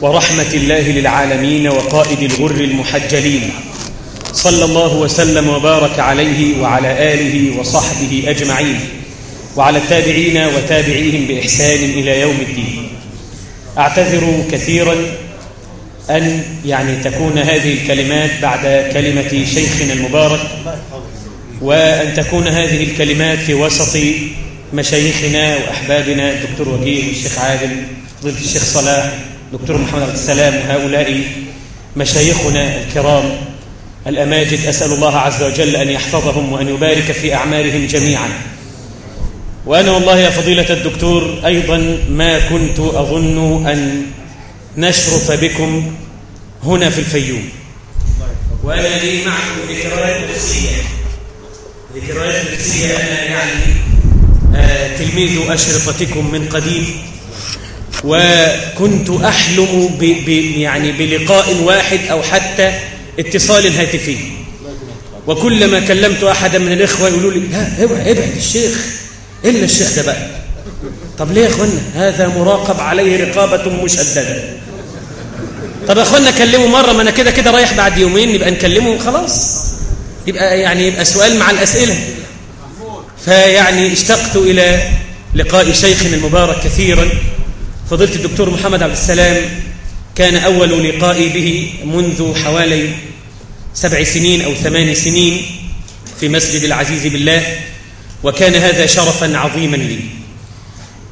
ورحمة الله للعالمين وقائد الغر المحجلين. صلى الله وسلم وبارك عليه وعلى آله وصحبه أجمعين. وعلى التابعين وتابعيهم بإحسان إلى يوم الدين. أعتذر كثيرا أن يعني تكون هذه الكلمات بعد كلمة شيخنا المبارك وأن تكون هذه الكلمات في وسط مشايخنا وأحبابنا الدكتور وجيه الشيخ عادل فضيلة الشيخ صلاح دكتور محمد عبد السلام وهؤلاء مشايخنا الكرام الأماجد أسأل الله عز وجل أن يحفظهم وأن يبارك في أعمالهم جميعا. وأنا والله يا فضيلة الدكتور أيضا ما كنت أظن أن نشرف بكم هنا في الفيوم. وأنا لي معكم ذكريات نفسية. ذكريات نفسية أنا يعني آه تلميذ أشرطتكم من قديم وكنت أحلم ب ب يعني بلقاء واحد أو حتى اتصال هاتفي. وكلما كلمت أحدا من الإخوة يقولوا لي لا ابعد ابعد الشيخ إلا الشيخ ده بقى. طب ليه يا أخوانا؟ هذا مراقب عليه رقابة مشددة. طب يا أخوانا كلمه مرة ما أنا كده كده رايح بعد يومين نبقى نكلمه خلاص يبقى يعني يبقى سؤال مع الأسئلة. فيعني اشتقت إلى لقاء شيخنا المبارك كثيرا. فضيلة الدكتور محمد عبد السلام كان أول لقائي به منذ حوالي سبع سنين أو ثمان سنين في مسجد العزيز بالله وكان هذا شرفا عظيما لي.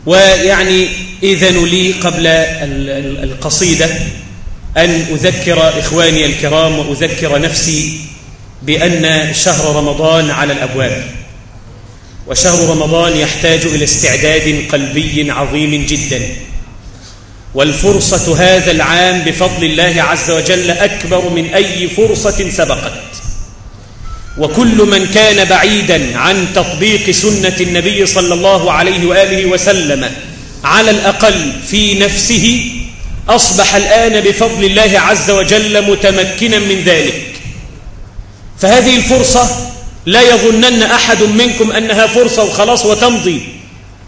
ويعني إذن لي قبل القصيدة أن أذكر إخواني الكرام وأذكر نفسي بأن شهر رمضان على الأبواب. وشهر رمضان يحتاج إلى استعداد قلبي عظيم جدا. والفرصة هذا العام بفضل الله عز وجل أكبر من أي فرصة سبقت. وكل من كان بعيدا عن تطبيق سنة النبي صلى الله عليه وآله وسلم على الأقل في نفسه أصبح الآن بفضل الله عز وجل متمكنا من ذلك. فهذه الفرصة لا يظنن أحد منكم أنها فرصة وخلاص وتمضي.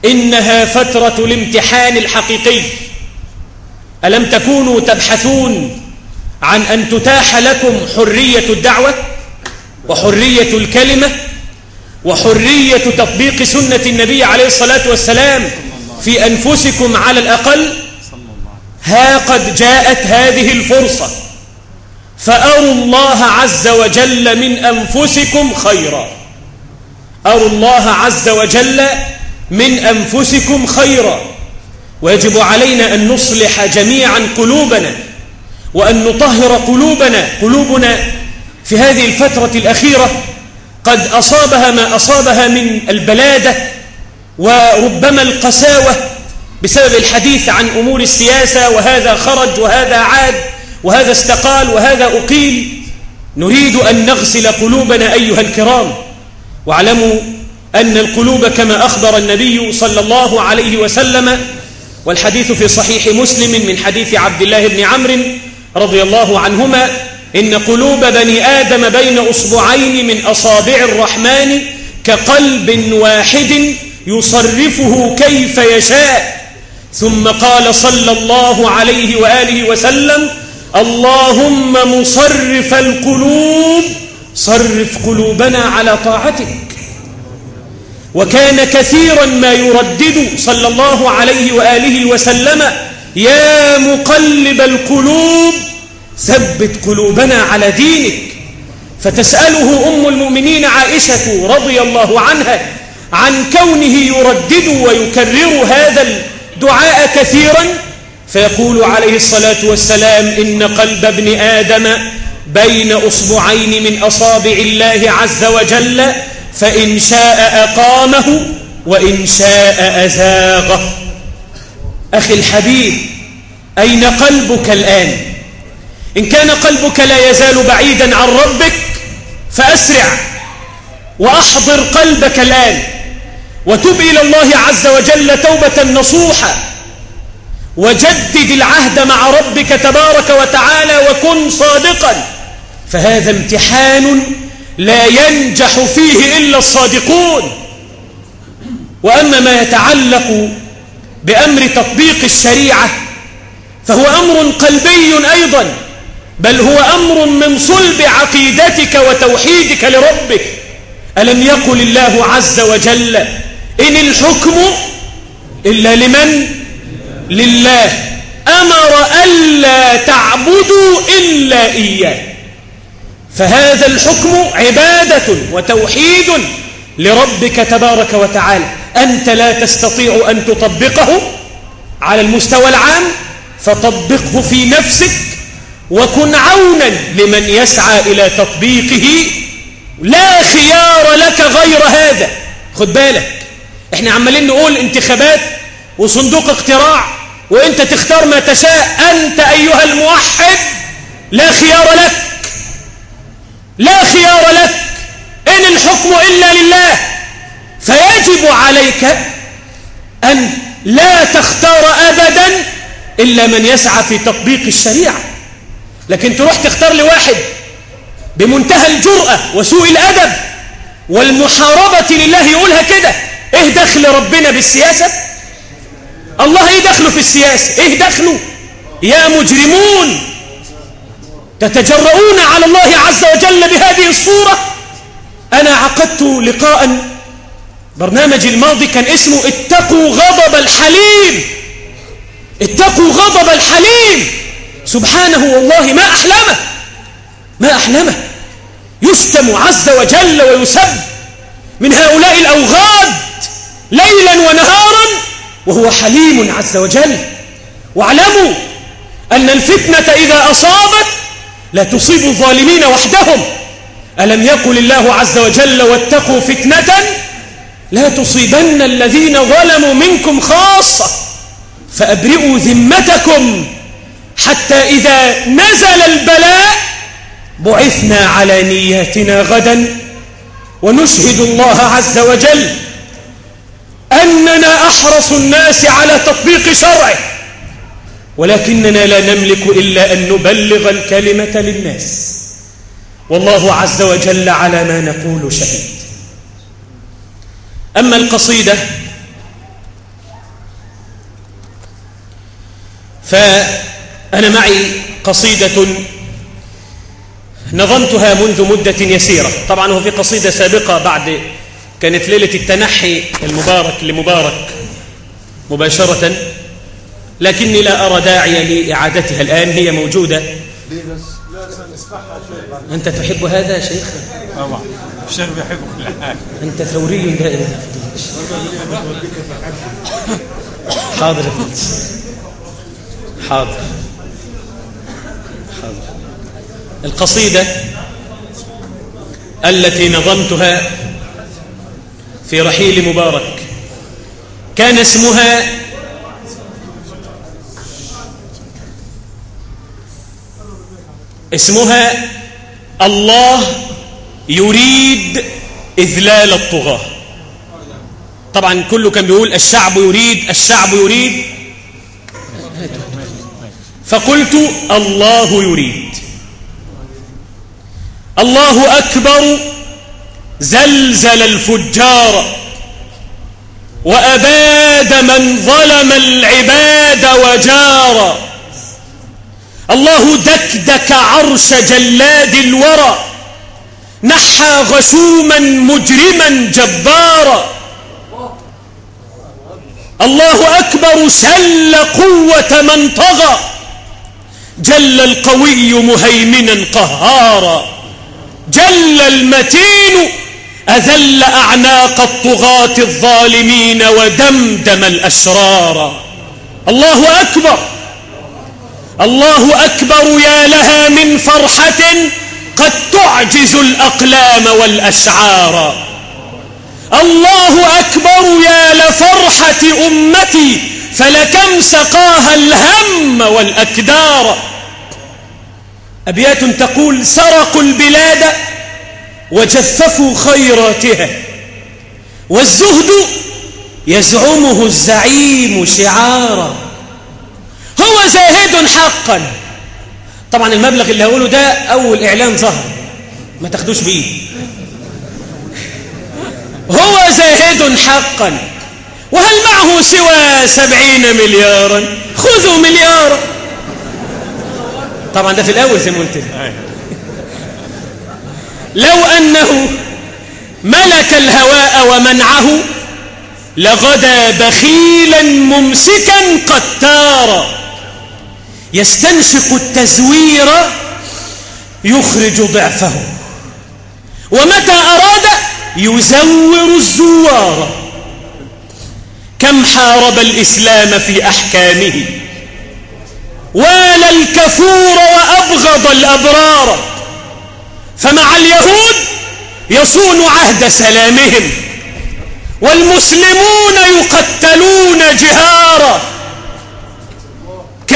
إنها فترة الامتحان الحقيقي. ألم تكونوا تبحثون عن أن تتاح لكم حرية الدعوة وحرية الكلمة وحرية تطبيق سنة النبي عليه الصلاة والسلام في أنفسكم على الأقل؟ ها قد جاءت هذه الفرصة. فأروا الله عز وجل من أنفسكم خيرا. أروا الله عز وجل من أنفسكم خيرا. ويجب علينا أن نصلح جميعا قلوبنا وأن نطهر قلوبنا قلوبنا في هذه الفترة الأخيرة قد أصابها ما أصابها من البلادة وربما القساوة بسبب الحديث عن أمور السياسة وهذا خرج وهذا عاد وهذا استقال وهذا أقيل نريد أن نغسل قلوبنا أيها الكرام واعلموا أن القلوب كما أخبر النبي صلى الله عليه وسلم والحديث في صحيح مسلم من حديث عبد الله بن عمرو رضي الله عنهما إن قلوب بني آدم بين أصبعين من أصابع الرحمن كقلب واحد يصرفه كيف يشاء. ثم قال صلى الله عليه وآله وسلم اللهم مصرف القلوب صرف قلوبنا على طاعتك. وكان كثيرا ما يردد صلى الله عليه وآله وسلم يا مقلب القلوب ثبت قلوبنا على دينك. فتسأله أم المؤمنين عائشة رضي الله عنها عن كونه يردد ويكرر هذا الدعاء كثيرا فيقول عليه الصلاة والسلام إن قلب ابن آدم بين أصبعين من أصابع الله عز وجل فإن شاء أقامه وإن شاء أزاغه. أخي الحبيب أين قلبك الآن؟ إن كان قلبك لا يزال بعيدا عن ربك فأسرع وأحضر قلبك الآن وتب إلى الله عز وجل توبة نصوحة وجدد العهد مع ربك تبارك وتعالى وكن صادقا. فهذا امتحان لا ينجح فيه إلا الصادقون. وأما ما يتعلق بأمر تطبيق الشريعة فهو أمر قلبي أيضا بل هو أمر من صلب عقيدتك وتوحيدك لربك. ألم يقل الله عز وجل إن الحكم إلا لمن؟ لله. أمر ألا تعبدوا إلا إياه. فهذا الحكم عبادة وتوحيد لربك تبارك وتعالى. أنت لا تستطيع أن تطبقه على المستوى العام فطبقه في نفسك وكن عونا لمن يسعى إلى تطبيقه. لا خيار لك غير هذا. خد بالك إحنا عمالين نقول انتخابات وصندوق اقتراع وإنت تختار ما تشاء. أنت أيها الموحد لا خيار لك. لا خيار لك إن الحكم إلا لله. فيجب عليك أن لا تختار ابدا إلا من يسعى في تطبيق الشريعة. لكن تروح تختار لواحد بمنتهى الجرأة وسوء الأدب والمحاربة لله يقولها كده إيه دخل ربنا بالسياسة؟ الله إيه دخله في السياسة؟ إيه دخله؟ يا مجرمون! تتجرؤون على الله عز وجل بهذه الصورة؟ أنا عقدت لقاء برنامج الماضي كان اسمه اتقوا غضب الحليم. اتقوا غضب الحليم. سبحانه والله ما أحلمه. ما أحلمه. يشتم عز وجل ويسب من هؤلاء الأوغاد ليلا ونهارا وهو حليم عز وجل. واعلموا أن الفتنة إذا أصابت لا تصيب الظالمين وحدهم. ألم يقل الله عز وجل واتقوا فتنة لا تصيبن الذين ظلموا منكم خاصة فأبرئوا ذمتكم حتى إذا نزل البلاء بعثنا على نياتنا غدا ونشهد الله عز وجل أننا أحرص الناس على تطبيق شرعه. ولكننا لا نملك إلا أن نبلغ الكلمة للناس. والله عز وجل على ما نقول شهيد. أما القصيدة فأنا معي قصيدة نظمتها منذ مدة يسيرة. طبعا هو في قصيدة سابقة بعد كانت ليلة التنحي المبارك لمبارك مباشرة. لكني لا أرى داعيا لإعادتها الآن هي موجودة. أنت تحب هذا يا شيخ؟ طبعا الشيخ بيحب كل حاجة أنت ثوري دائما. حاضر. حاضر. حاضر. القصيدة التي نظمتها في رحيل مبارك كان اسمها اسمها الله يريد إذلال الطغاة. طبعا كله كان بيقول الشعب يريد الشعب يريد. فقلت الله يريد. الله أكبر زلزل الفجار وأباد من ظلم العباد وجار. الله دكدك عرش جلاد الورى نحى غشوما مجرما جبارا. الله أكبر سل قوة من طغى جل القوي مهيمنا قهارا. جل المتين أذل أعناق الطغاة الظالمين ودمدم الأشرار الله أكبر. الله أكبر يا لها من فرحة قد تعجز الأقلام والأشعار الله أكبر يا لفرحة أمتي فلكم سقاها الهم والأكدار. أبيات تقول سرقوا البلاد وجففوا خيراتها والزهد يزعمه الزعيم شعارا. هو زاهد حقا. طبعا المبلغ اللي هقوله ده أول إعلان ظهر. ما تاخدوش بيه. هو زاهد حقا. وهل معه سوى سبعين مليارا؟ خذوا مليارا. طبعا ده في الأول زي ما قلت لو أنه ملك الهواء ومنعه لغدا بخيلا ممسكا قتارا. يستنشق التزوير يخرج ضعفه. ومتى أراد يزور الزوار. كم حارب الإسلام في أحكامه. والى الكفور وأبغض الأبرار. فمع اليهود يصون عهد سلامهم. والمسلمون يقتلون جهارا.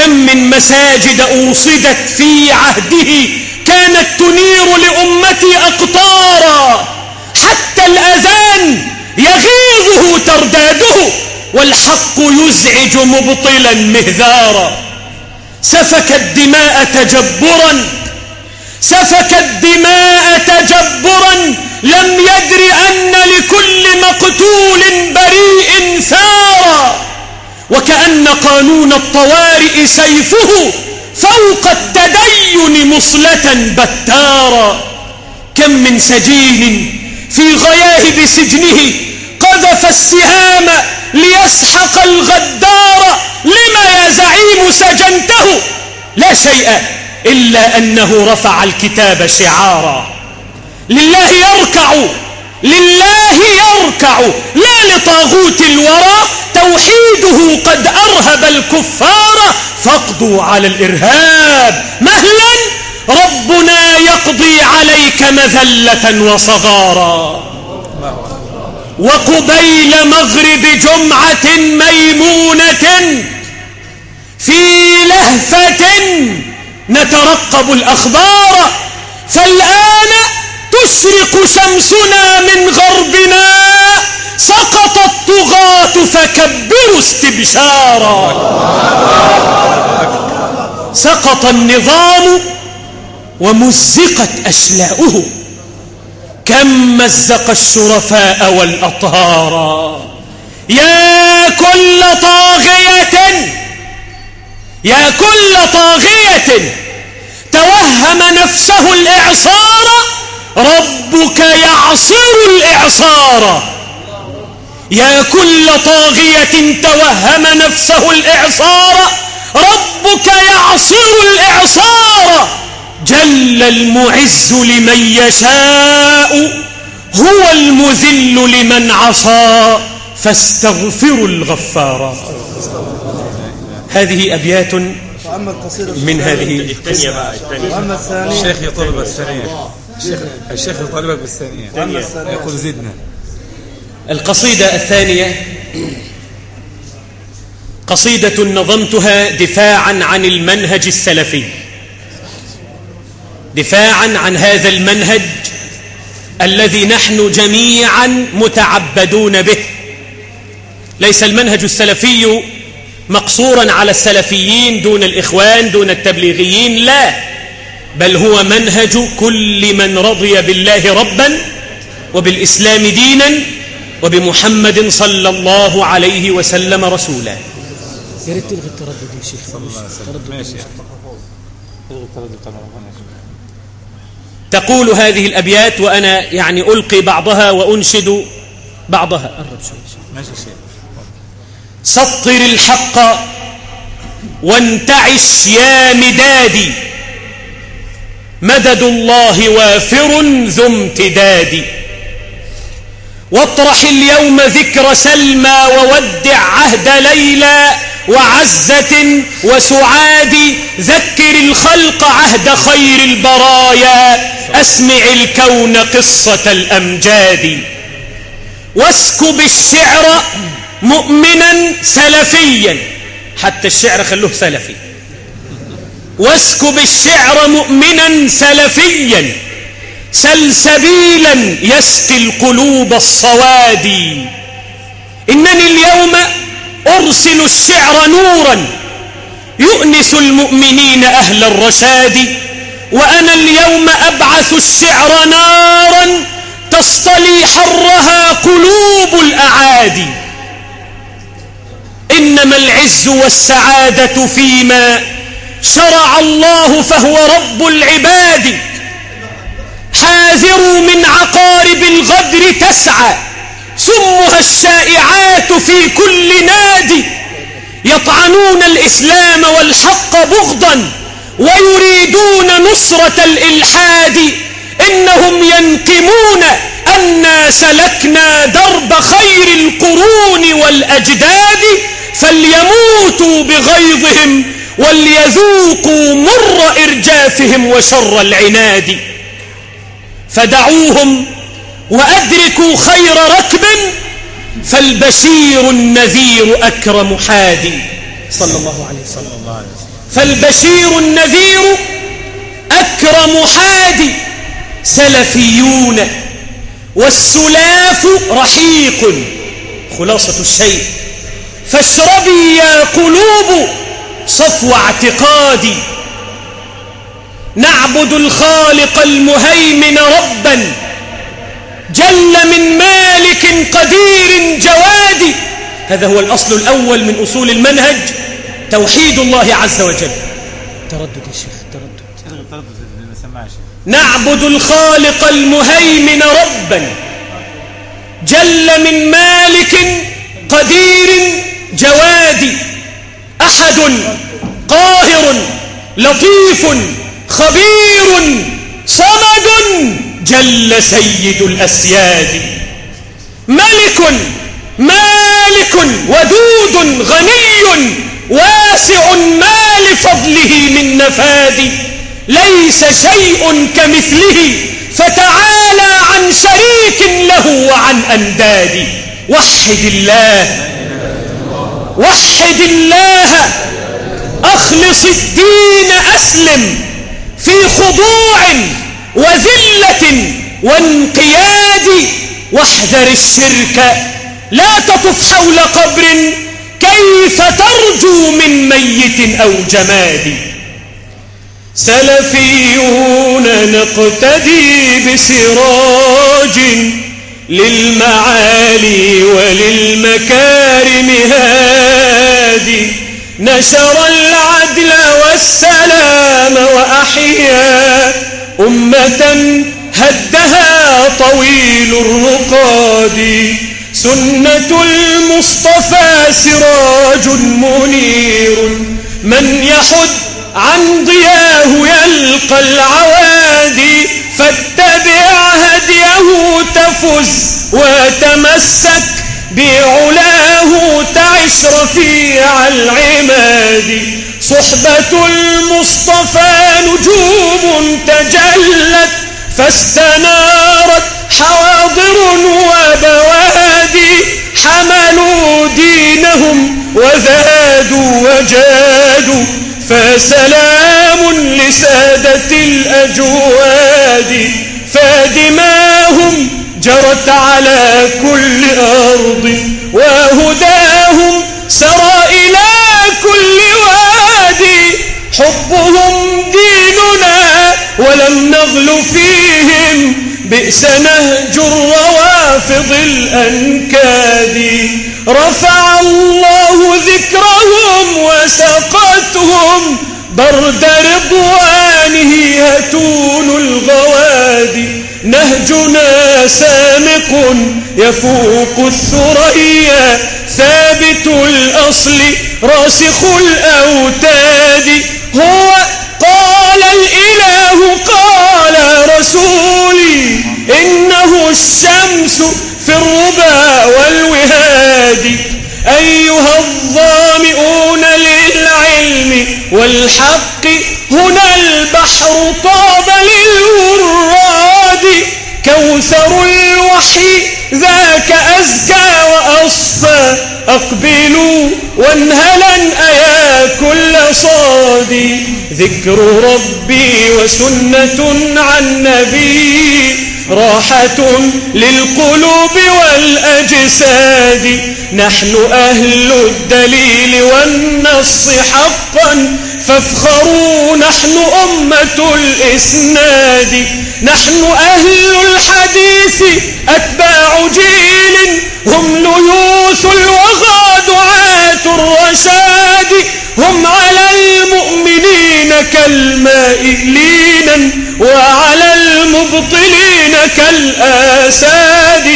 كم من مساجد أوصدت في عهده كانت تنير لأمتي أقطارا. حتى الأذان يغيظه ترداده والحق يزعج مبطلا مهذارا. سفك الدماء تجبرا سفك الدماء تجبرا لم يدر أن لكل مقتول وكأن قانون الطوارئ سيفه فوق التدين مصلة بتارا. كم من سجين في غياهب سجنه قذف السهام ليسحق الغدار لما يا زعيم سجنته. لا شيء إلا أنه رفع الكتاب شعارا. لله يركع لله يركع لا لطاغوت الورى توحيده قد أرهب الكفار فاقضوا على الإرهاب. مهلا ربنا يقضي عليك مذلة وصغارا. وقبيل مغرب جمعة ميمونة في لهفة نترقب الأخبار. فالآن تشرق شمسنا من غربنا. سقط الطغاة فكبروا استبشارا. سقط النظام ومزقت أشلاؤه. كم مزق الشرفاء والأطهارا يا كل طاغية. يا كل طاغية. توهم نفسه الإعصار. ربك يعصر الإعصار. يا كل طاغية توهم نفسه الإعصار ربك يعصر الإعصار. جل المعز لمن يشاء هو المذل لمن عصى. فاستغفروا الغفار. هذه أبيات من هذه الثانية بقى الثانية الشيخ يطلب الثانية. الشيخ يطالبك بالثانية. يقول زدنا. القصيدة الثانية. قصيدة نظمتها دفاعا عن المنهج السلفي. دفاعا عن هذا المنهج الذي نحن جميعا متعبدون به. ليس المنهج السلفي مقصورا على السلفيين دون الإخوان دون التبليغيين لا. بل هو منهج كل من رضي بالله ربا وبالإسلام دينا وبمحمد صلى الله عليه وسلم رسولا. يا ريت تلغي التردد يا شيخ. صلى الله عليه وسلم. ماشي الغي التردد طبعا ماشي تقول هذه الأبيات وأنا يعني ألقي بعضها وأنشد بعضها. قرب شوي ماشي شيخ. سطر الحق وانتعش يا مدادي. مدد الله وافر ذو امتداد. واطرح اليوم ذكر سلمى وودع عهد ليلى وعزة وسعاد. ذكر الخلق عهد خير البرايا. أسمع الكون قصة الأمجاد. واسكب الشعر مؤمنا سلفيا. حتى الشعر خلوه سلفي. واسكب الشعر مؤمنا سلفيا. سلسبيلا يسقي القلوب الصوادي. إنني اليوم أرسل الشعر نورا يؤنس المؤمنين أهل الرشاد وأنا اليوم أبعث الشعر نارا تصطلي حرها قلوب الأعادي إنما العز والسعادة فيما شرع الله فهو رب العباد. حاذروا من عقارب الغدر تسعى سمها الشائعات في كل نادي يطعنون الإسلام والحق بغضا ويريدون نصرة الإلحاد إنهم ينقمون أنا سلكنا درب خير القرون والأجداد فليموتوا بغيظهم وليذوقوا مر إرجافهم وشر العناد. فدعوهم وأدركوا خير ركب فالبشير النذير أكرم حادي. صلى الله عليه وسلم. فالبشير النذير أكرم حادي. سلفيون والسلاف رحيق. خلاصة الشيء. فاشربي يا قلوب صفو اعتقادي. نعبد الخالق المهيمن ربا جل من مالك قدير جواد. هذا هو الأصل الأول من أصول المنهج توحيد الله عز وجل. تردد يا شيخ تردد. نعبد الخالق المهيمن ربا جل من مالك قدير جواد. أحد قاهر لطيف. خبير صمد جل سيد الأسياد. ملك مالك ودود غني واسع ما لفضله من نفاد. ليس شيء كمثله فتعالى عن شريك له وعن أنداد. وحد الله وحد الله أخلص الدين أسلم. في خضوع وذلة وانقياد واحذر الشرك. لا تطف حول قبر كيف ترجو من ميت أو جماد. سلفيون نقتدي بسراج للمعالي وللمكارم هادي. نشر العدل والسلام وأحيا أمة هدها طويل الرقاد. سنة المصطفى سراج منير. من يحد عن ضياه يلقى العوادي فاتبع هديه تفز وتمسك بعلاه تعش رفيع العماد. صحبة المصطفى نجوم تجلت فاستنارت حواضر وبوادي. حملوا دينهم وزادوا وجادوا فسلام لسادة الأجواد. فدماهم جرت على كل أرض وهداهم ولم نغل فيهم بئس نهج الروافض الأنكاد. رفع الله ذكرهم وسقتهم برد رضوانه هتون الغواد. نهجنا سامق يفوق الثريا ثابت الأصل راسخ الأوتاد. هو الشمس في الربا والوهاد. أيها الظامئون للعلم والحق هنا البحر طاب للوراد. كوثر الوحي ذاك أزكى وأصفى. أقبلوا وانهلا أيا كل صادي ذكر ربي وسنة عن نبي. راحة للقلوب والأجساد. نحن أهل الدليل والنص حقا. فافخروا نحن أمة الإسناد. نحن أهل الحديث أتباع جيل. هم ليوث الوغى دعاة الرشاد. هم على المؤمنين كالماء لينا وعلى المبطلين كالآساد.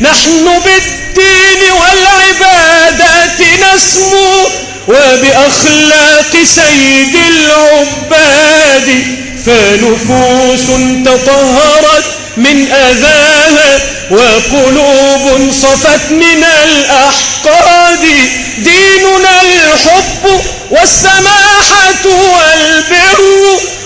نحن بالدين والعبادات نسمو وبأخلاق سيد العباد. فنفوس تطهرت من أذاها وقلوب صفت من الأحقاد. ديننا الحب والسماحة والبر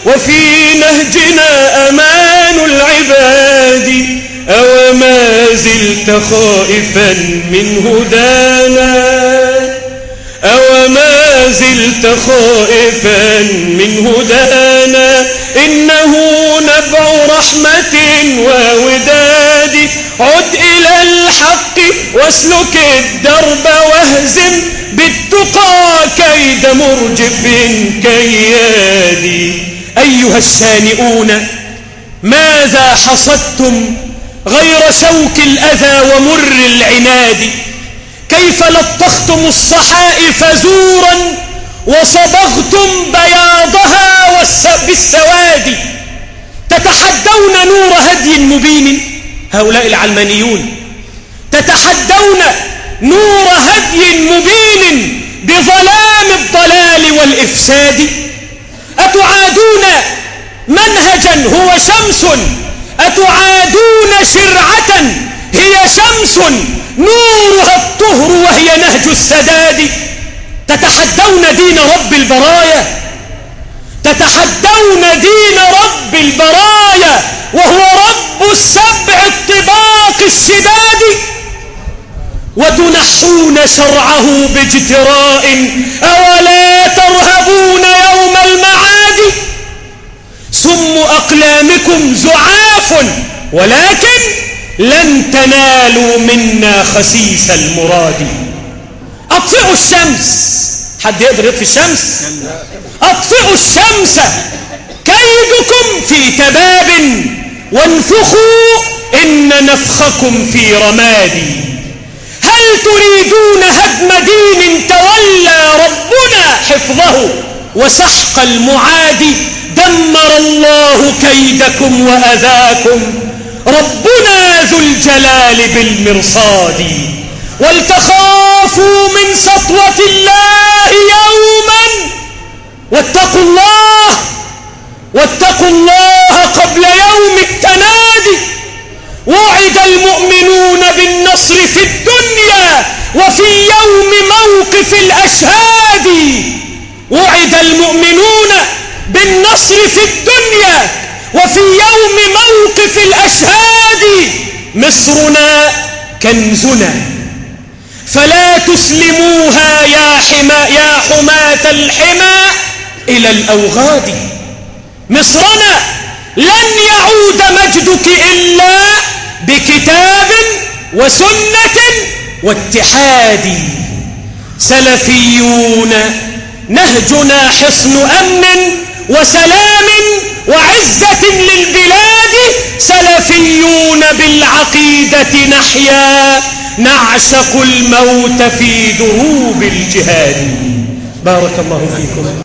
وفي نهجنا أمان العباد. أو ما زلت خائفا من هدانا. أو ما زلت خائفا من هدانا. إنه نبع رحمة ووداد. عد إلى الحق واسلك الدرب واهزم بالتقى كيد مرجف كياد. أيها الشانئون ماذا حصدتم غير شوك الأذى ومر العناد؟ كيف لطختم الصحائف زورا وصبغتم بياضها بالسواد؟ تتحدون نور هدي مبين. هؤلاء العلمانيون تتحدون نور هدي مبين بظلام الضلال والإفساد. أتعادون منهجا هو شمس. أتعادون شرعة هي شمس. نورها الطهر وهي نهج السداد. تتحدون دين رب البرايا. تتحدون دين رب البرايا وهو رب السبع الطباق الشداد. وتنحون شرعه باجتراء أولا ترهبون يوم المعاد؟ سم أقلامكم زعاف ولكن لن تنالوا منا خسيس المراد. أطفئوا الشمس. حد يقدر يطفي الشمس؟ أطفئوا الشمس كيدكم في تباب وانفخوا إن نفخكم في رماد. هل تريدون هدم دين تولى ربنا حفظه وسحق المعاد؟ دمر الله كيدكم وأذاكم. ربنا ذو الجلال بالمرصاد. ولتخافوا من سطوة الله يوما. واتقوا الله واتقوا الله قبل يوم التنادي. وعد المؤمنون بالنصر في الدنيا وفي يوم موقف الأشهاد. وعد المؤمنون بالنصر في الدنيا وفي يوم موقف الأشهاد. مصرنا كنزنا. فلا تسلموها يا, حما يا حماة الحمى إلى الأوغاد. مصرنا لن يعود مجدك إلا بكتاب وسنة واتحاد. سلفيون نهجنا حصن أمن وسلام وعزة للبلاد. سلفيون بالعقيدة نحيا. نعشق الموت في دروب الجهاد. بارك الله فيكم.